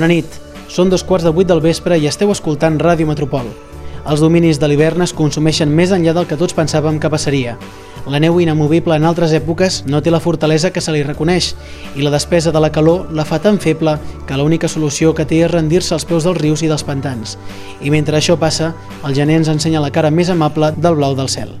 Bona nit, són dos quarts de vuit del vespre i esteu escoltant Ràdio Metropol. Els dominis de l'hivern es consumeixen més enllà del que tots pensàvem que passaria. La neu inamovible en altres èpoques no té la fortalesa que se li reconeix i la despesa de la calor la fa tan feble que l'única solució que té és rendir-se als peus dels rius i dels pantans. I mentre això passa, el gener ens ensenya la cara més amable del blau del cel.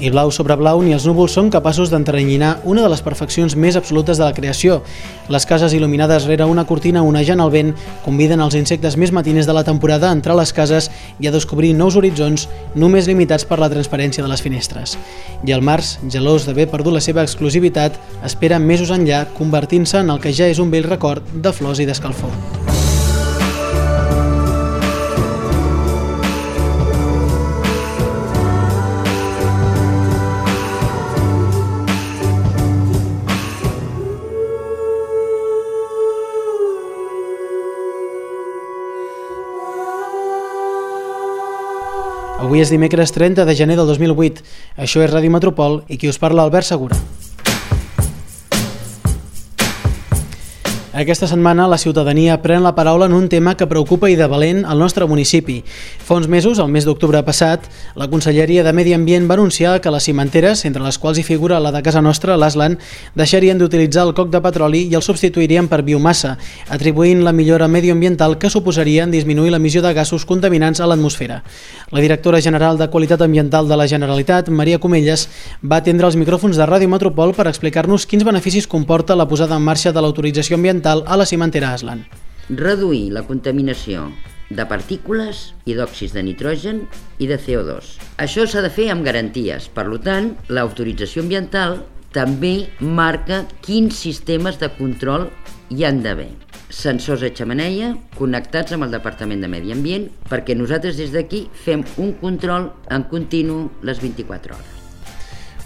I blau sobre blau ni els núvols són capaços d'entranyinar una de les perfeccions més absolutes de la creació. Les cases il·luminades rere una cortina onejant el vent conviden els insectes més matiners de la temporada a entrar a les cases i a descobrir nous horitzons només limitats per la transparència de les finestres. I el març, gelós d'haver perdut la seva exclusivitat, espera mesos enllà convertint-se en el que ja és un vell record de flors i d'escalfor. Avui és dimecres 30 de gener del 2008. Això és Ràdio Metropol i qui us parla Albert Segura. Aquesta setmana la ciutadania pren la paraula en un tema que preocupa i de valent al nostre municipi. Fa uns mesos, el mes d'octubre passat, la Conselleria de Medi Ambient va anunciar que les cimenteres, entre les quals hi figura la de casa nostra, l'Aslan, deixarien d'utilitzar el coc de petroli i el substituirien per biomassa, atribuint la millora medioambiental que suposaria en disminuir l'emissió de gasos contaminants a l'atmosfera. La directora general de Qualitat Ambiental de la Generalitat, Maria Comelles, va atendre els micròfons de Ràdio Metropol per explicar-nos quins beneficis comporta la posada en marxa de l'autorització ambiental a la cimentera Aslan. reduir la contaminació de partícules i d'òxids de nitrogen i de CO2. Això s'ha de fer amb garanties. Per tant, l'autorització ambiental també marca quins sistemes de control hi han d'haver. Sensors de xamaneia connectats amb el Departament de Medi Ambient perquè nosaltres des d'aquí fem un control en continu les 24 hores.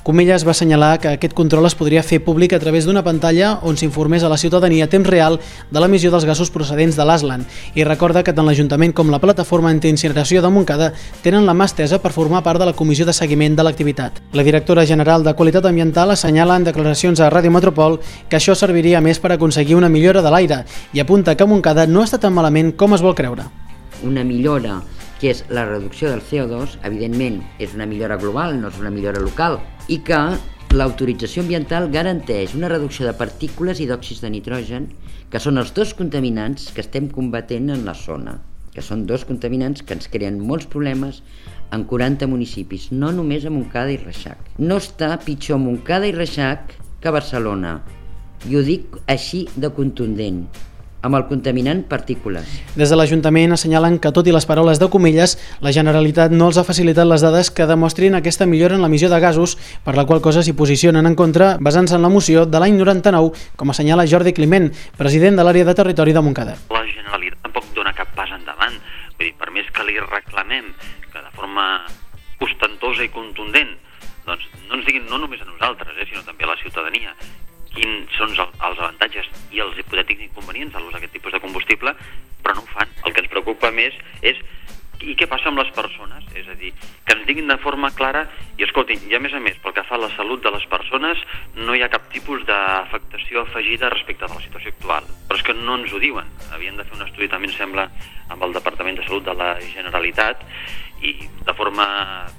Comelles va assenyalar que aquest control es podria fer públic a través d'una pantalla on s'informés a la ciutadania a temps real de l'emissió dels gasos procedents de l'Aslan i recorda que tant l'Ajuntament com la plataforma antiincineració de Montcada tenen la mà estesa per formar part de la comissió de seguiment de l'activitat. La directora general de Qualitat Ambiental assenyala en declaracions a Ràdio Metropol que això serviria més per aconseguir una millora de l'aire i apunta que Montcada no està tan malament com es vol creure. una millora que és la reducció del CO2, evidentment és una millora global, no és una millora local, i que l'autorització ambiental garanteix una reducció de partícules i d'òxids de nitrogen, que són els dos contaminants que estem combatent en la zona, que són dos contaminants que ens creen molts problemes en 40 municipis, no només a Montcada i Reixac. No està pitjor Montcada i Reixac que Barcelona, i ho dic així de contundent, amb el contaminant partícules. Des de l'Ajuntament assenyalen que, tot i les paraules de Comelles, la Generalitat no els ha facilitat les dades que demostrin aquesta millora en l'emissió de gasos, per la qual cosa s'hi posicionen en contra, basant-se en la moció de l'any 99, com assenyala Jordi Climent, president de l'àrea de territori de Montcada. la Generalitat tampoc dona cap pas endavant. Vull dir, per més que li reclamem que de forma ostentosa i contundent doncs no ens diguin no només a nosaltres, eh, sinó també a la ciutadania quins són el- els avantatges i els hipotètics inconvenients de l'ús d'aquest tipus de combustible, però no ho fan. El que ens preocupa més és i què passa amb les persones? És a dir, que ens diguin de forma clara i escoltin, i a més a més, pel que fa a la salut de les persones, no hi ha cap tipus d'afectació afegida respecte de la situació actual. Però és que no ens ho diuen. Havien de fer un estudi, també em sembla, amb el Departament de Salut de la Generalitat i de forma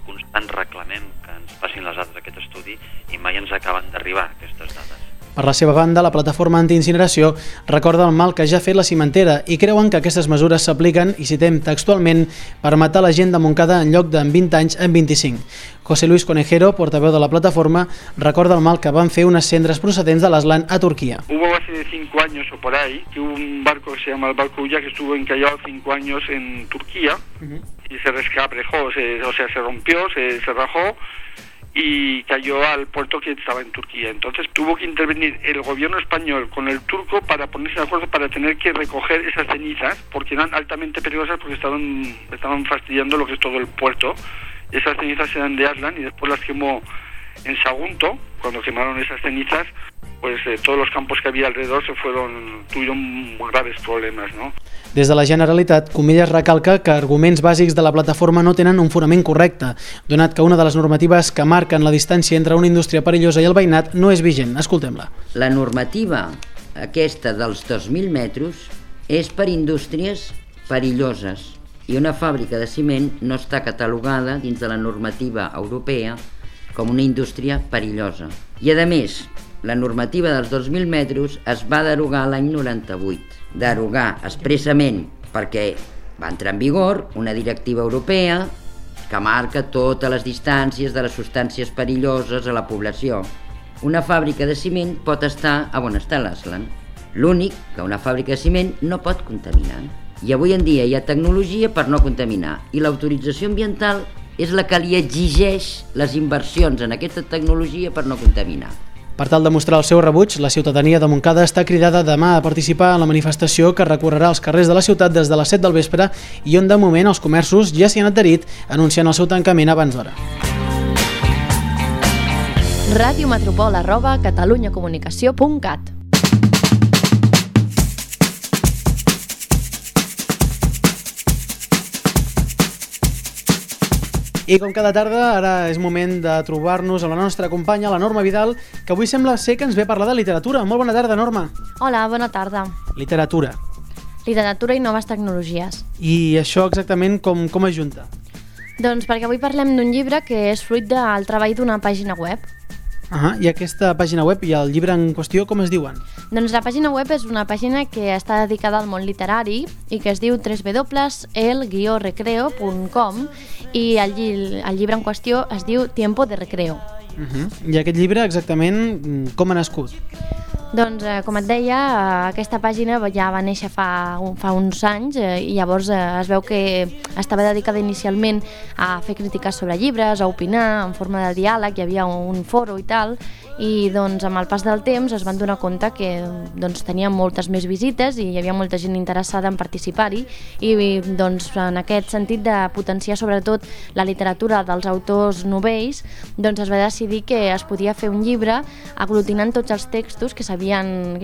constant reclamem que ens passin les dades d'aquest estudi i mai ens acaben d'arribar aquestes dades. Per la seva banda, la plataforma antiincineració recorda el mal que ja ha fet la cimentera i creuen que aquestes mesures s'apliquen, i citem textualment, per matar la gent de Montcada en lloc d'en 20 anys en 25. José Luis Conejero, portaveu de la plataforma, recorda el mal que van fer unes cendres procedents de l'Aslan a Turquia. Hubo hace cinco años o por ahí que un barco que se llama el barco Ulla que estuvo encallado cinco años en Turquía y se rescabrejó, se- o sea, se rompió, se, se rajó y cayó al puerto que estaba en Turquía. Entonces tuvo que intervenir el gobierno español con el turco para ponerse de acuerdo para tener que recoger esas cenizas porque eran altamente peligrosas porque estaban, estaban fastidiando lo que es todo el puerto. Esas cenizas eran de Aslan y después las quemó en Sagunto, cuando quemaron esas cenizas, pues eh, todos los campos que había alrededor se fueron, tuvieron graves problemas, ¿no? Des de la Generalitat, Comelles recalca que arguments bàsics de la plataforma no tenen un fonament correcte, donat que una de les normatives que marquen la distància entre una indústria perillosa i el veïnat no és vigent. Escoltem-la. La normativa aquesta dels 2.000 metres és per indústries perilloses i una fàbrica de ciment no està catalogada dins de la normativa europea com una indústria perillosa. I a més, la normativa dels 2.000 metres es va derogar l'any 98. Derogar expressament perquè va entrar en vigor una directiva europea que marca totes les distàncies de les substàncies perilloses a la població. Una fàbrica de ciment pot estar a on està l'Aslan. L'únic que una fàbrica de ciment no pot contaminar. I avui en dia hi ha tecnologia per no contaminar i l'autorització ambiental és la que li exigeix les inversions en aquesta tecnologia per no contaminar. Per tal de mostrar el seu rebuig, la ciutadania de Montcada està cridada demà a participar en la manifestació que recorrerà els carrers de la ciutat des de les 7 del vespre i on de moment els comerços ja s'hi han adherit anunciant el seu tancament abans d'hora. Ràdio Metropol arroba catalunyacomunicació.cat I com cada tarda, ara és moment de trobar-nos amb la nostra companya, la Norma Vidal, que avui sembla ser que ens ve a parlar de literatura. Molt bona tarda, Norma. Hola, bona tarda. Literatura. Literatura i noves tecnologies. I això exactament com, com es junta? Doncs perquè avui parlem d'un llibre que és fruit del treball d'una pàgina web. Ah, I aquesta pàgina web i el llibre en qüestió com es diuen? Doncs la pàgina web és una pàgina que està dedicada al món literari i que es diu www.el-recreo.com i el, lli- el llibre en qüestió es diu Tiempo de Recreo. Uh -huh. I aquest llibre exactament mm, com ha nascut? Doncs, eh, com et deia, eh, aquesta pàgina ja va néixer fa, un, fa uns anys eh, i llavors eh, es veu que estava dedicada inicialment a fer crítiques sobre llibres, a opinar en forma de diàleg, hi havia un foro i tal, i doncs amb el pas del temps es van donar compte que doncs, tenia moltes més visites i hi havia molta gent interessada en participar-hi i doncs, en aquest sentit de potenciar sobretot la literatura dels autors novells doncs es va decidir que es podia fer un llibre aglutinant tots els textos que s'havien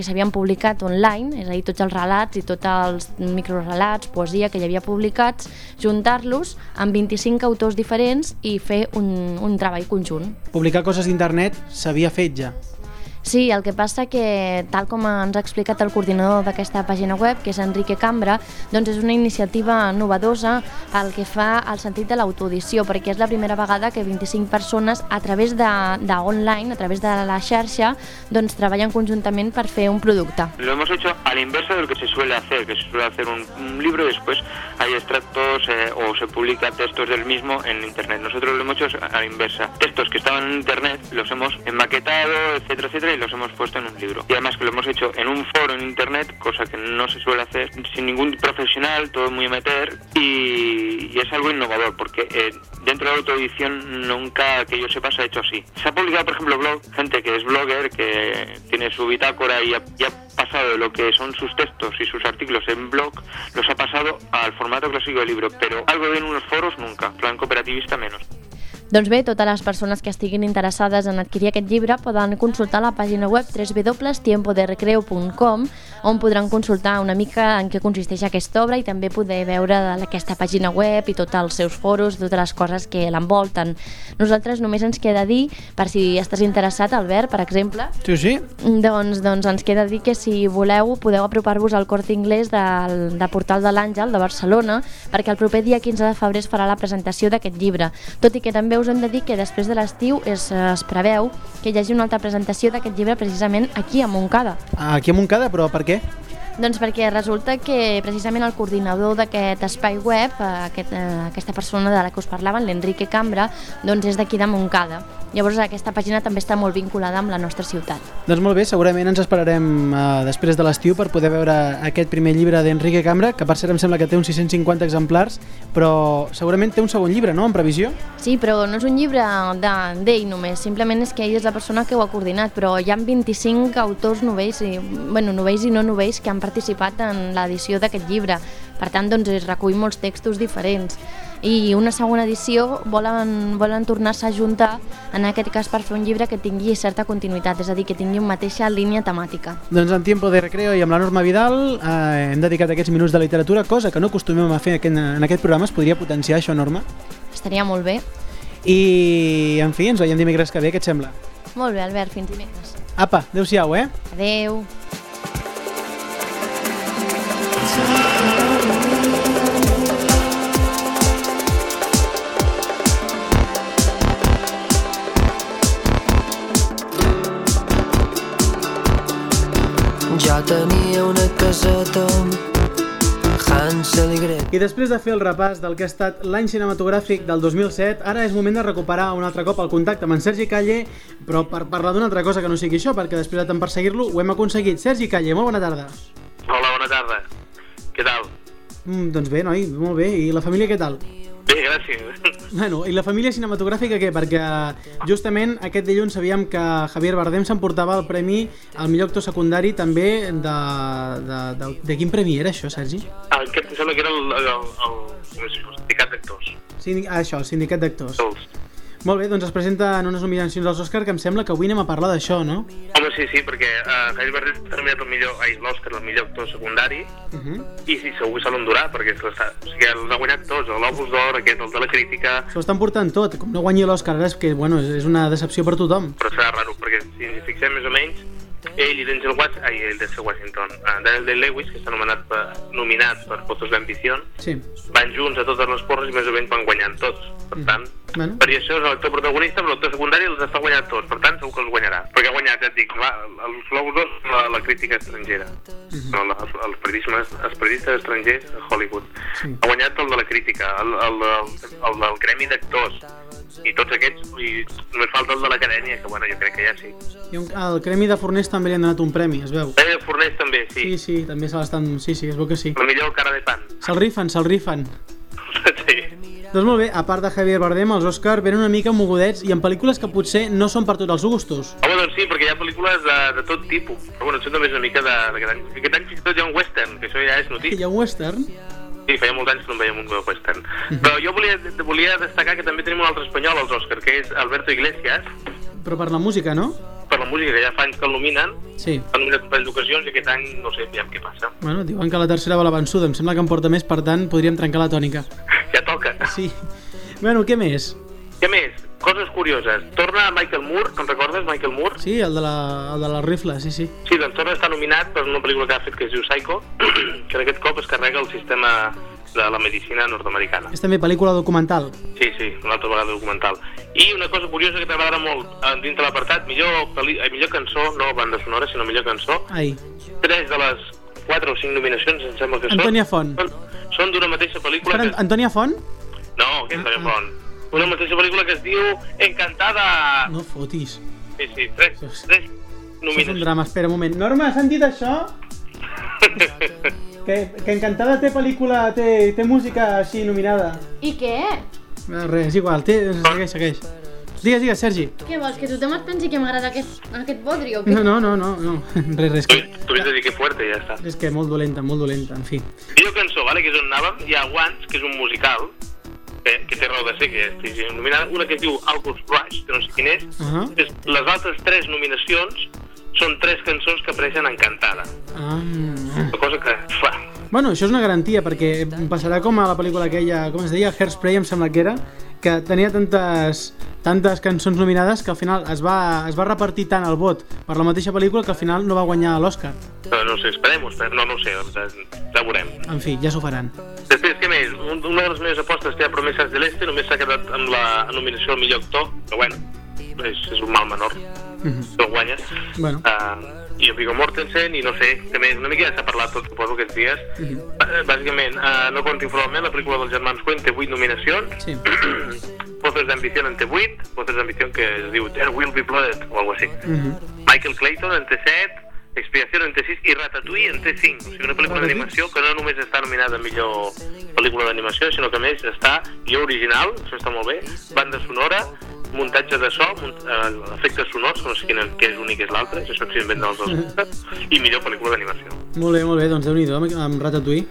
s'havien publicat online, és a dir, tots els relats i tots els microrelats, poesia que hi havia publicats, juntar-los amb 25 autors diferents i fer un, un treball conjunt. Publicar coses d'internet s'havia fet ja. Sí, el que passa que, tal com ens ha explicat el coordinador d'aquesta pàgina web, que és Enrique Cambra, doncs és una iniciativa novedosa pel que fa al sentit de l'autoedició, perquè és la primera vegada que 25 persones a través de, de online, a través de la xarxa, doncs treballen conjuntament per fer un producte. Lo hemos hecho a la inversa de lo que se suele hacer, que se suele hacer un, un libro y después hay extractos eh, o se publica textos del mismo en internet. Nosotros lo hemos hecho a la inversa. Textos que estaban en internet los hemos maquetado, etcétera, etcétera, y los hemos puesto en un libro. Y además que lo hemos hecho en un foro en internet, cosa que no se suele hacer sin ningún profesional, todo muy amateur, y, es algo innovador, porque eh, dentro de la autoedición nunca que yo sepa se ha hecho así. Se ha publicado, por ejemplo, blog, gente que es blogger, que tiene su bitácora y ha, pasado lo que son sus textos y sus artículos en blog, los ha pasado al formato clásico del libro, pero algo de en unos foros nunca, plan cooperativista menos. Doncs bé, totes les persones que estiguin interessades en adquirir aquest llibre poden consultar la pàgina web www.tiempoderecreo.com on podran consultar una mica en què consisteix aquesta obra i també poder veure aquesta pàgina web i tots els seus foros, totes les coses que l'envolten. Nosaltres només ens queda dir, per si estàs interessat, Albert, per exemple, Sí, sí. doncs, doncs ens queda dir que si voleu podeu apropar-vos al Corte Inglés del, de Portal de l'Àngel de Barcelona perquè el proper dia 15 de febrer es farà la presentació d'aquest llibre. Tot i que també us hem de dir que després de l'estiu es, es preveu que hi hagi una altra presentació d'aquest llibre precisament aquí a Montcada. Aquí a Montcada, però per què? Doncs perquè resulta que precisament el coordinador d'aquest espai web, eh, aquest, eh, aquesta persona de la que us parlaven, l'Enrique Cambra, doncs és d'aquí de Montcada. Llavors aquesta pàgina també està molt vinculada amb la nostra ciutat. Doncs molt bé, segurament ens esperarem uh, després de l'estiu per poder veure aquest primer llibre d'Enrique Cambra, que per cert em sembla que té uns 650 exemplars, però segurament té un segon llibre, no?, en previsió? Sí, però no és un llibre de- d'ell només, simplement és que ell és la persona que ho ha coordinat, però hi ha 25 autors novells, i, bueno, novells i no novells, que han participat en l'edició d'aquest llibre. Per tant, doncs, es recull molts textos diferents. i una segona edició volen, volen tornar-se a juntar, en aquest cas per fer un llibre que tingui certa continuïtat, és a dir, que tingui una mateixa línia temàtica. Doncs en Tiempo de Recreo i amb la Norma Vidal eh, hem dedicat aquests minuts de literatura, cosa que no acostumem a fer en, en aquest programa. Es podria potenciar això, Norma? Estaria molt bé. I, en fi, ens veiem dimecres que ve, què et sembla? Molt bé, Albert, fins dimecres. Apa, adeu-siau, eh? Adeu. I després de fer el repàs del que ha estat l'any cinematogràfic del 2007, ara és moment de recuperar un altre cop el contacte amb en Sergi Calle, però per parlar d'una altra cosa que no sigui això, perquè després de tant perseguir-lo ho hem aconseguit. Sergi Calle, molt bona tarda. Hola, bona tarda. Què tal? Mm, doncs bé, noi, molt bé. I la família què tal? Bé, gràcies. Bueno, i la família cinematogràfica què? Perquè justament aquest dilluns sabíem que Javier Bardem s'emportava el premi al millor actor secundari també de, de, de, de quin premi era això, Sergi? Em sembla que era el, el, el, el, sindicat d'actors. Sindi ah, això, el sindicat d'actors. Molt bé, doncs es presenten unes nominacions als Òscar que em sembla que avui anem a parlar d'això, no? Home, sí, sí, perquè uh, Javier Bardem ha terminat el millor, ai, l'Òscar, el millor actor secundari, Uh -huh. i sí, segur que se l'endurà, perquè o sigui, els ha guanyat tots, el Globus d'Or, aquest, el de la crítica, S'ho estan portant tot, com no guanyi l'Òscar ara és que, bueno, és una decepció per tothom. però serà raro, perquè si ens fixem més o menys, ell i Denzel Washington, ai, el Denzel Washington, uh, Daniel Day-Lewis, que està nomenat per, nominat per Fotos d'Ambició, Sí. van junts a totes les porres i més o menys van guanyant tots. Per tant, Bueno. per això és l'actor protagonista, però l'actor secundari els està guanyant tots. Per tant, segur que els guanyarà. Perquè ha guanyat, ja et dic, la, els Globus d'Or la, la crítica estrangera. no, la, els, periodismes, els periodistes estrangers a Hollywood. Sí. Ha guanyat el de la crítica, el, el, el, el del gremi d'actors. I tots aquests, i només falta el de l'acadèmia, que bueno, jo crec que ja sí. I un, al Cremi de Forners també li han donat un premi, es veu. Eh, Fornés també, sí. Sí, sí, també se l'estan... Sí, sí, es veu que sí. La millor cara de pan. Se'l rifen, se'l rifen. sí. Doncs molt bé, a part de Javier Bardem, els Òscar venen una mica mogudets i en pel·lícules que potser no són per tots els gustos. Home, doncs sí, perquè hi ha pel·lícules de, de tot tipus. Però bueno, això també és una mica de-. Aquest any fins i tot hi ha un western, que això ja és Hi notícia. ha un western? Sí, feia molts anys que no en veiem un western. Però jo volia, volia destacar que també tenim un altre espanyol als Òscar, que és Alberto Iglesias, Però per la música, no? per la música, que ja fa anys que el nominen, Sí. l'han nominat un parell d'ocasions i aquest any no sé, aviam què passa. Bueno, diuen que la tercera va la vençuda, em sembla que en porta més, per tant, podríem trencar la tònica. Ja toca. Sí. Bueno, què més? Què més? Coses curioses. Torna Michael Moore, te'n recordes, Michael Moore? Sí, el de la, el de la rifle, sí, sí. Sí, doncs torna a estar nominat per una pel·lícula que ha fet que es diu Psycho, que en aquest cop es carrega el sistema de la medicina nord-americana. És també pel·lícula documental. Sí, sí, una altra vegada documental. I una cosa curiosa que t'agradarà molt, eh, dintre l'apartat, millor, peli- eh, millor cançó, no banda sonora, sinó millor cançó, Ai, tres de les quatre o cinc nominacions, em sembla que són... Antònia Font. Són, són d'una mateixa pel·lícula que... Antònia Font? No, que Antònia Ah, ah. Font. Una mateixa pel·lícula que es diu Encantada... No fotis. Sí, sí, tres, tres Això és un drama, espera un moment. Norma, has sentit això? Que, que Encantada té pel·lícula, té, té música així nominada. I què? Eh, Res, és igual, té, segueix, segueix. Digues, digues, Sergi. Què vols, que tothom es pensi que m'agrada aquest, aquest bodri o què? No, no, no, no, no. Res, res, Tu, que, tu vés a dir que fuerte ja està. és que molt dolenta, molt dolenta, en fi. Millor cançó, vale, que és on anàvem, hi ha Once, que és un musical, que, que té raó de ser, que estigui nominada, una que es diu August Rush, que no sé quin és, Uh -huh. és les altres tres nominacions són tres cançons que apareixen en Cantada. ah. Una cosa que, fa, Bueno, això és una garantia, perquè passarà com a la pel·lícula aquella, com es deia, Hairspray, em sembla que era, que tenia tantes, tantes cançons nominades que al final es va, es va repartir tant el vot per la mateixa pel·lícula que al final no va guanyar l'Oscar. no, no sé, esperem-ho, esperem, no, no ho sé, ja veurem. En fi, ja s'ho faran. Després, què més? Un- Una de les meves apostes té a Promesas de l'Este, només s'ha quedat amb la nominació al millor actor, que bueno, és, és un mal menor, Mhm. que guanya. Bueno. Uh, i el Viggo Mortensen, i no sé, més, una mica ja s'ha parlat tot, suposo, aquests dies. Uh, bàsicament, uh, No conti informalment, la pel·lícula dels germans Coen té 8 nominacions, Sí. Pozos d'Ambició en té 8, Pozos d'Ambició que es diu There Will Be Blood, o alguna així. Mhm. Michael Clayton en té 7, Expiació en té 6 i Ratatouille en té 5. O sigui, una pel·lícula d'animació que no només està nominada a millor pel·lícula d'animació, sinó que a més està millor original, això està molt bé, banda sonora, muntatge de so, munt, eh, efectes sonors, no sé quin què és l'únic i és l'altre, això que s'inventen els dos, i millor pel·lícula d'animació. Molt bé, molt bé, doncs déu nhi amb, amb Ratatouille.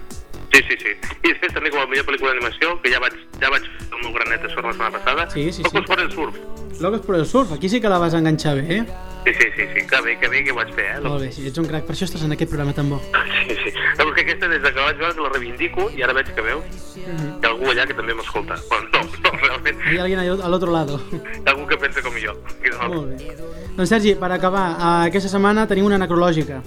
Sí, sí, sí. I després també com a millor pel·lícula d'animació, que ja vaig, ja vaig fer el meu granet de sort la setmana passada, Sí, sí, sí. Locos por el surf. Locos por el surf, aquí sí que la vas enganxar bé, eh? Sí, sí, sí, sí, que bé, que bé que ho vaig fer, eh? Molt bé, sí, ets un crac, per això estàs en aquest programa tan bo. Sí, sí. No, perquè aquesta des de que vaig veure que la reivindico i ara veig que veus Mhm. hi ha algú allà que també m'escolta. Bueno, no, no, realment, Hay alguien ahí al otro lado. hi ha algú que pensa com jo. Que. Molt bé. Doncs Sergi, per acabar, eh, aquesta setmana tenim una necrològica.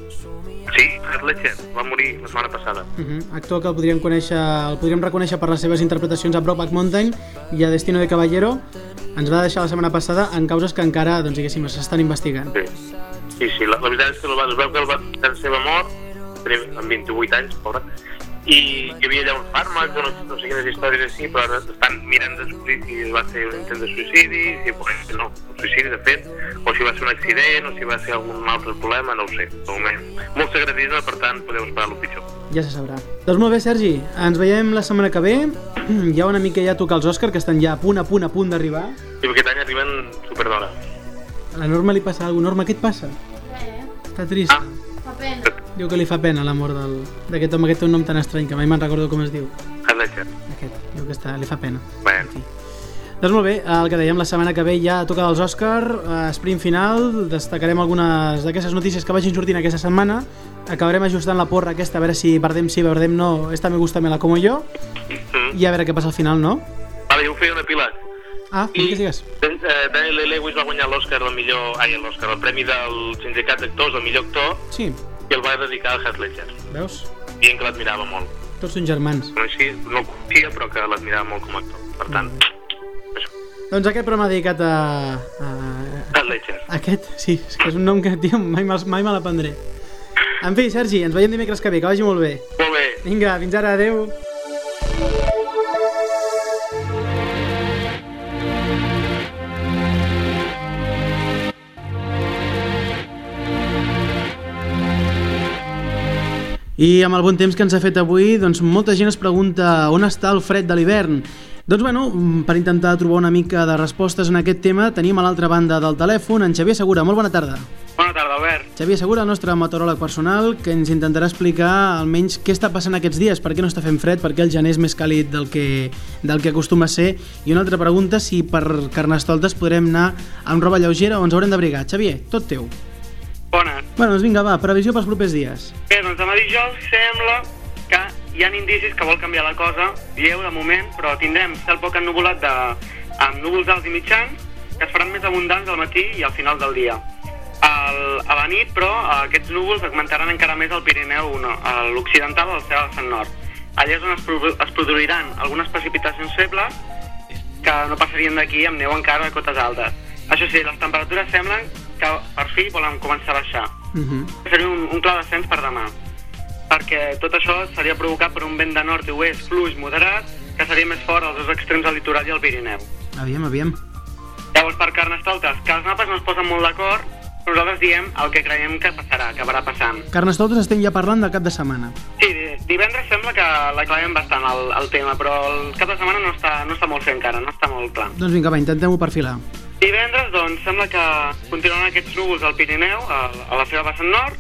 Heath Ledger va morir la setmana passada. Uh -huh. Actor que el podríem, conèixer, el podríem reconèixer per les seves interpretacions a Brokeback Mountain i a Destino de Caballero. Ens va deixar la setmana passada en causes que encara, doncs, diguéssim, s'estan investigant. Sí, sí, sí la, la veritat és que el va, es veu que el va, la seva mort, amb 28 anys, pobre, i hi havia allà un fàrmac, no, no sé quines històries així, però ara estan mirant de descobrir si va ser un intent de suïcidi, si pues, no, un suïcidi de fet, o si va ser un accident, o si va ser algun altre problema, no ho sé. De moment, molt secretisme, per tant, podeu esperar el pitjor. Ja se sabrà. Doncs molt bé, Sergi, ens veiem la setmana que ve. Hi ha una mica ja a tocar els Òscar, que estan ja a punt, a punt, a punt d'arribar. I aquest any arriben super d'hora. A la Norma li passa alguna cosa. Norma, què et passa? Està trist. Ah. Fa pena. Diu que li fa pena la mort del- d'aquest home que té un nom tan estrany, que mai me'n recordo com es diu. Ledger. Aquest, diu que està, li fa pena. Bé, Doncs molt bé, el que dèiem, la setmana que ve ja toca dels Òscar, eh, sprint final, destacarem algunes d'aquestes notícies que vagin sortint aquesta setmana, acabarem ajustant la porra aquesta, a veure si Bardem sí, Bardem no, esta me gusta, me la como yo, Mm. i a veure què passa al final, no? Vale, jo ho feia un epíleg. Ah, digues, digues. Eh, Daniel Day-Lewis va guanyar l'Oscar, el millor... Ai, l'Oscar, el premi del sindicat d'actors, el millor actor, Sí, i el va dedicar al Heath Ledger, veus? dient que l'admirava molt. Tots són germans. No, així, no el coneixia, però que l'admirava molt com a actor. Per tant, Doncs aquest programa dedicat a... a... Heath Ledger. Aquest, sí, és que és un nom que, tio, mai, mai me l'aprendré. En fi, Sergi, ens veiem dimecres que ve, que vagi molt bé. Molt bé. Vinga, fins ara, adeu. I amb el bon temps que ens ha fet avui, doncs molta gent es pregunta on està el fred de l'hivern. Doncs bueno, per intentar trobar una mica de respostes en aquest tema, tenim a l'altra banda del telèfon en Xavier Segura. Molt bona tarda. Bona tarda, Albert. Xavier Segura, el nostre meteoròleg personal, que ens intentarà explicar almenys què està passant aquests dies, per què no està fent fred, per què el gener és més càlid del que, del que acostuma a ser. I una altra pregunta, si per Carnestoltes podrem anar amb roba lleugera o ens haurem d'abrigar. Xavier, tot teu. Bones. Bueno, doncs vinga, va, previsió pels propers dies. Bé, doncs demà dijous sembla que hi ha indicis que vol canviar la cosa, lleu de moment, però tindrem cel poc ennuvolat de, amb núvols alts i mitjans, que es faran més abundants al matí i al final del dia. Al, a la nit, però, aquests núvols augmentaran encara més al Pirineu, no, a l'occidental o al cel al nord. Allà és on es, pro- es produiran algunes precipitacions febles que no passarien d'aquí amb neu encara a cotes altes. Això sí, les temperatures semblen que per fi volen començar a baixar. Uh -huh. Seria un, un clar descens per demà, perquè tot això seria provocat per un vent de nord i oest fluix moderat que seria més fort als dos extrems del litoral i al Pirineu. Aviam, aviam. Llavors, per Carnestoltes, que els mapes no es posen molt d'acord, nosaltres diem el que creiem que passarà, acabarà passant. Carnestoltes estem ja parlant del cap de setmana. Sí, di- divendres sembla que l'aclarem bastant el, el tema, però el cap de setmana no està, no està molt fer encara, no està molt clar. Doncs vinga, va, intentem-ho perfilar. Divendres, doncs, sembla que continuaran aquests núvols al Pirineu, a, a la seva vessant nord,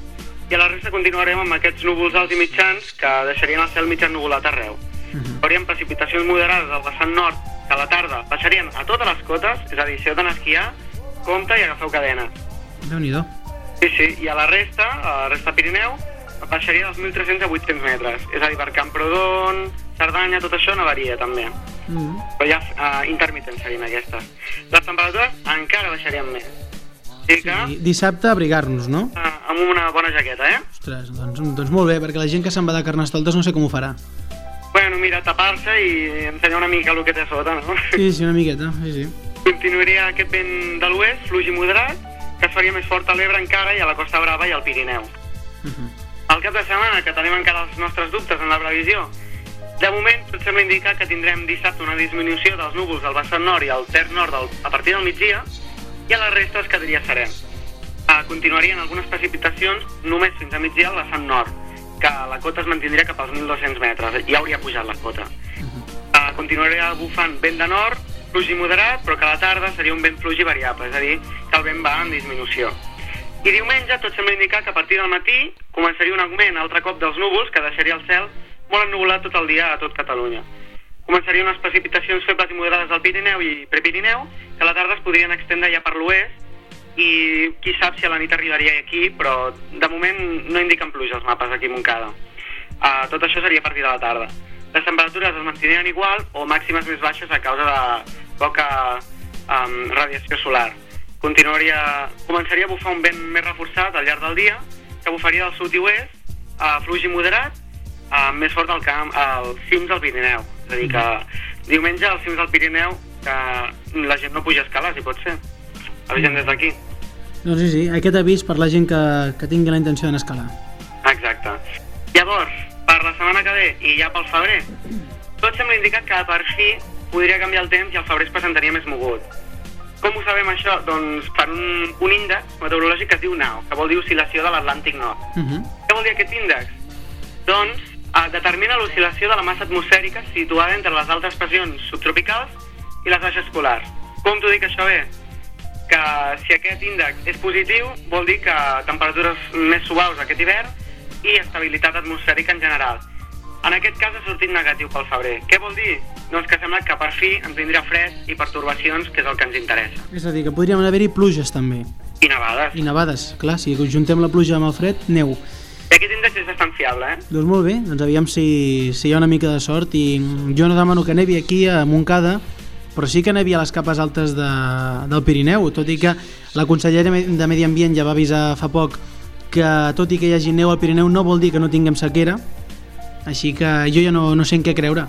i a la resta continuarem amb aquests núvols alts i mitjans que deixarien el cel mig ennuvolat arreu. Hauríem precipitacions moderades al vessant nord que a la tarda baixarien a totes les cotes, és a dir, si heu d'anar a esquiar, compte i agafeu cadenes. Déu-n'hi-do. Sí, sí, i a la resta, a la resta Pirineu, baixaria dels 1.300 a 800 metres. És a dir, per Camprodon, Cerdanya, tot això nevaria també. Mm. Però ja uh, intermitents serien aquestes. Les temperatures encara baixarien més. Sí que, I dissabte abrigar-nos, no? uh, amb una bona jaqueta, eh? Ostres, doncs, doncs molt bé, perquè la gent que se'n va de Carnestoltes no sé com ho farà. Bueno, mira, tapar-se i ensenyar una mica el que té a sota, no? Sí, sí, una miqueta, sí, sí. Continuaria aquest vent de l'oest, fluix i moderat, que es faria més fort a l'Ebre encara i a la Costa Brava i al Pirineu. El cap de setmana, que tenim encara els nostres dubtes en la previsió, de moment tot sembla indicar que tindrem dissabte una disminució dels núvols al vessant nord i al terç nord del, a partir del migdia i a la resta es quedaria serè. Uh, continuarien algunes precipitacions només fins a migdia al vessant nord, que la cota es mantindria cap als 1.200 metres, ja hauria pujat la cota. Uh, continuaria bufant vent de nord, fluix i moderat, però que a la tarda seria un vent fluix i variable, és a dir, que el vent va en disminució. I diumenge tot sembla indicar que a partir del matí començaria un augment altre cop dels núvols que deixaria el cel molt ennubulat tot el dia a tot Catalunya. Començarien unes precipitacions febles i moderades al Pirineu i Prepirineu, que a la tarda es podrien extendre ja per l'oest, i qui sap si a la nit arribaria aquí, però de moment no indiquen pluja els mapes aquí a Montcada. Uh, tot això seria a partir de la tarda. Les temperatures es mantenien igual o màximes més baixes a causa de poca um, radiació solar. Continuaria, començaria a bufar un vent més reforçat al llarg del dia, que bufaria del sud i oest, uh, fluix i moderat, uh, més fort al camp, als cims del Pirineu. És a dir, que diumenge als cims del Pirineu que la gent no puja escales, si pot ser. Avisem des d'aquí. Doncs sí, sí, aquest avís per la gent que, que tingui la intenció d'anar a escalar. Exacte. Llavors, per la setmana que ve i ja pel febrer, tot sembla indicat que per fi podria canviar el temps i el febrer es presentaria més mogut. Com ho sabem això? Doncs per un, un índex meteorològic que es diu NAO, que vol dir oscil·lació de l'Atlàntic Nord. Uh -huh. Què vol dir aquest índex? Doncs eh, determina l'oscil·lació de la massa atmosfèrica situada entre les altes pressions subtropicals i les baixes polars. Com t'ho dic això bé? Que si aquest índex és positiu, vol dir que temperatures més suaus aquest hivern i estabilitat atmosfèrica en general. En aquest cas ha sortit negatiu pel febrer. Què vol dir? Doncs que sembla que per fi ens vindrà fred i pertorbacions, que és el que ens interessa. És a dir, que podrien haver-hi pluges també. I nevades. I nevades, clar, si juntem la pluja amb el fred, neu. I aquest índex és bastant fiable, eh? Doncs molt bé, doncs aviam si, si hi ha una mica de sort i jo no demano que nevi aquí a Montcada, però sí que nevi a les capes altes de, del Pirineu, tot i que la consellera de Medi Ambient ja va avisar fa poc que tot i que hi hagi neu al Pirineu no vol dir que no tinguem sequera, així que jo ja no, no sé en què creure.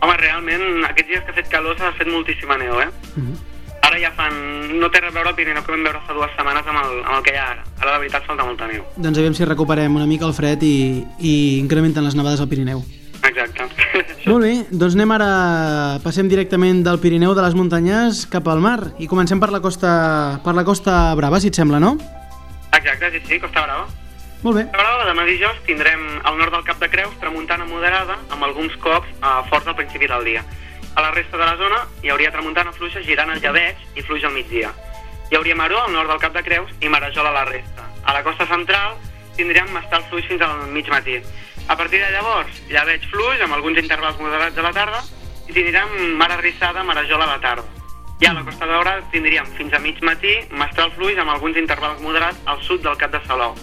Home, realment, aquests dies que ha fet calor s'ha fet moltíssima neu, eh? Uh -huh. Ara ja fan... No té res a veure el Pirineu que vam veure fa dues setmanes amb el, amb el que hi ha ara. Ara, la veritat, falta molta neu. Doncs aviam si recuperem una mica el fred i, i incrementen les nevades al Pirineu. Exacte. Molt bé, doncs anem ara, passem directament del Pirineu de les muntanyes cap al mar i comencem per la costa, per la costa Brava, si et sembla, no? Exacte, sí, sí, Costa Brava. Molt bé. Brava, demà dijous, tindrem al nord del Cap de Creus tramuntana moderada amb alguns cops eh, forts al principi del dia. A la resta de la zona hi hauria tramuntana fluixa girant al llebeig i fluix al migdia. Hi hauria maró al nord del Cap de Creus i marejol a la resta. A la costa central tindríem mestal fluix fins al mig matí. A partir de llavors, llebeig fluix amb alguns intervals moderats a la tarda i tindríem mar arrissada, marejol a la tarda. I a la Costa d'Ora tindríem fins a mig matí mestral fluix amb alguns intervals moderats al sud del Cap de Salou.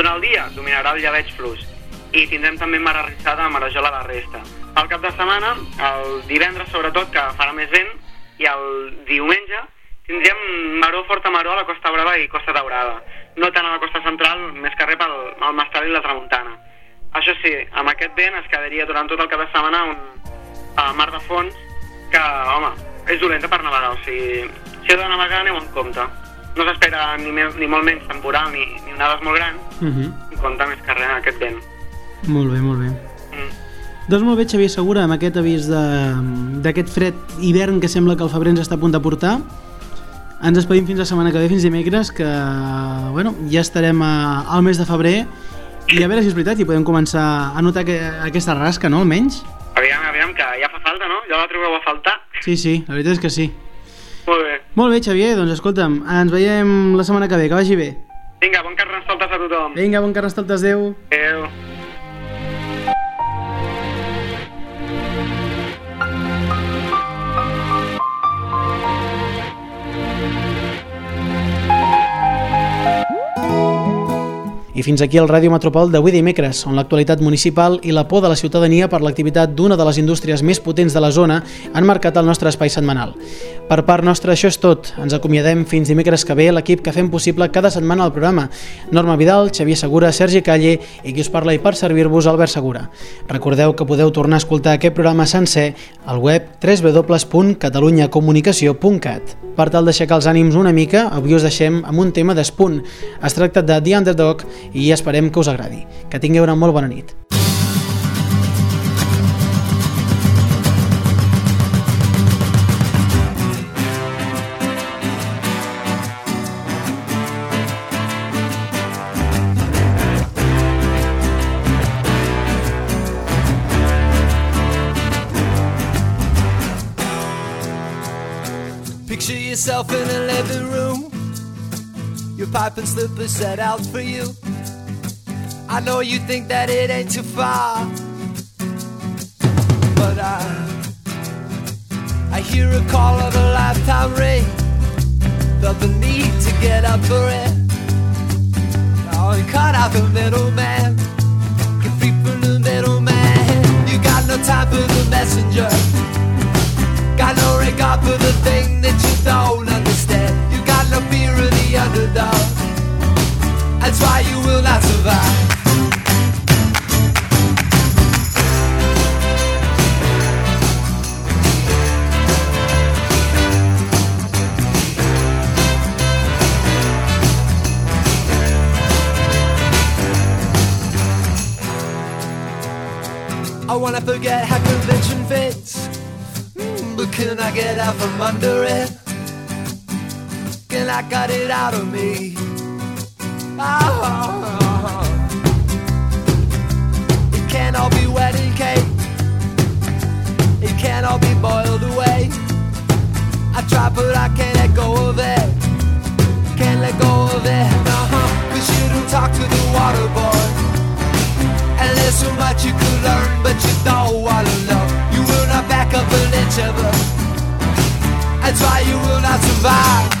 Durant el dia dominarà el llebeig fluix i tindrem també mar arrissada a marejol a la resta. Al cap de setmana, el divendres sobretot, que farà més vent, i el diumenge tindríem maró, forta maró a la Costa Brava i Costa Daurada. No tant a la costa central, més que res pel, el Mestral i la Tramuntana. Això sí, amb aquest vent es quedaria durant tot el cap de setmana un uh, mar de fons que, home, és dolenta per navegar, o sigui, si heu de navegar aneu en compte. No s'espera ni, ni molt menys temporal ni, ni onades molt grans, Uh -huh. en compte més que res aquest vent. Molt bé, molt bé. Mm. Doncs molt bé, Xavier Segura, amb aquest avís de- d'aquest fred hivern que sembla que el febrer ens està a punt de portar. Ens despedim fins la setmana que ve, fins dimecres, que bueno, ja estarem a, al mes de febrer i a veure si és veritat i podem començar a notar que, aquesta rasca, no, almenys? Aviam, aviam, que ja fa falta, no? Ja la trobeu a faltar. Sí, sí, la veritat és que sí. Molt bé. Molt bé, Xavier, doncs escolta'm, ens veiem la setmana que ve, que vagi bé. Vinga, bon carnestoltes a tothom. Vinga, bon carnestoltes, adeu. Adéu. I fins aquí el Ràdio Metropol d'avui dimecres, on l'actualitat municipal i la por de la ciutadania per l'activitat d'una de les indústries més potents de la zona han marcat el nostre espai setmanal. Per part nostra, això és tot. Ens acomiadem fins dimecres que ve l'equip que fem possible cada setmana al programa. Norma Vidal, Xavier Segura, Sergi Calle i qui us parla i per servir-vos, Albert Segura. Recordeu que podeu tornar a escoltar aquest programa sencer al web www.catalunyacomunicació.cat. Per tal d'aixecar els ànims una mica, avui us deixem amb un tema d'espunt. Es tracta de The Underdog i esperem que us agradi. Que tingueu una molt bona nit. Yourself in a living room, your pipe and slippers set out for you. I know you think that it ain't too far, but I I hear a call of a lifetime ring. Felt the need to get up for it. Oh, and cut out the middleman. Get free from the middleman. You got no time for the messenger. Got no regard for the thing that you don't underdog. That's why you will not survive. I wanna forget how convention fits. Mm, But can I get out from under it? Can I got it out of me? Ah, It can't all be wedding cake It can't all be boiled away I try but I can't let go of it Can't let go of it uh-huh. Cause you don't talk to the water boy and there's so much you could learn, but you don't wanna know. You will not back up an inch of it. That's why you will not survive.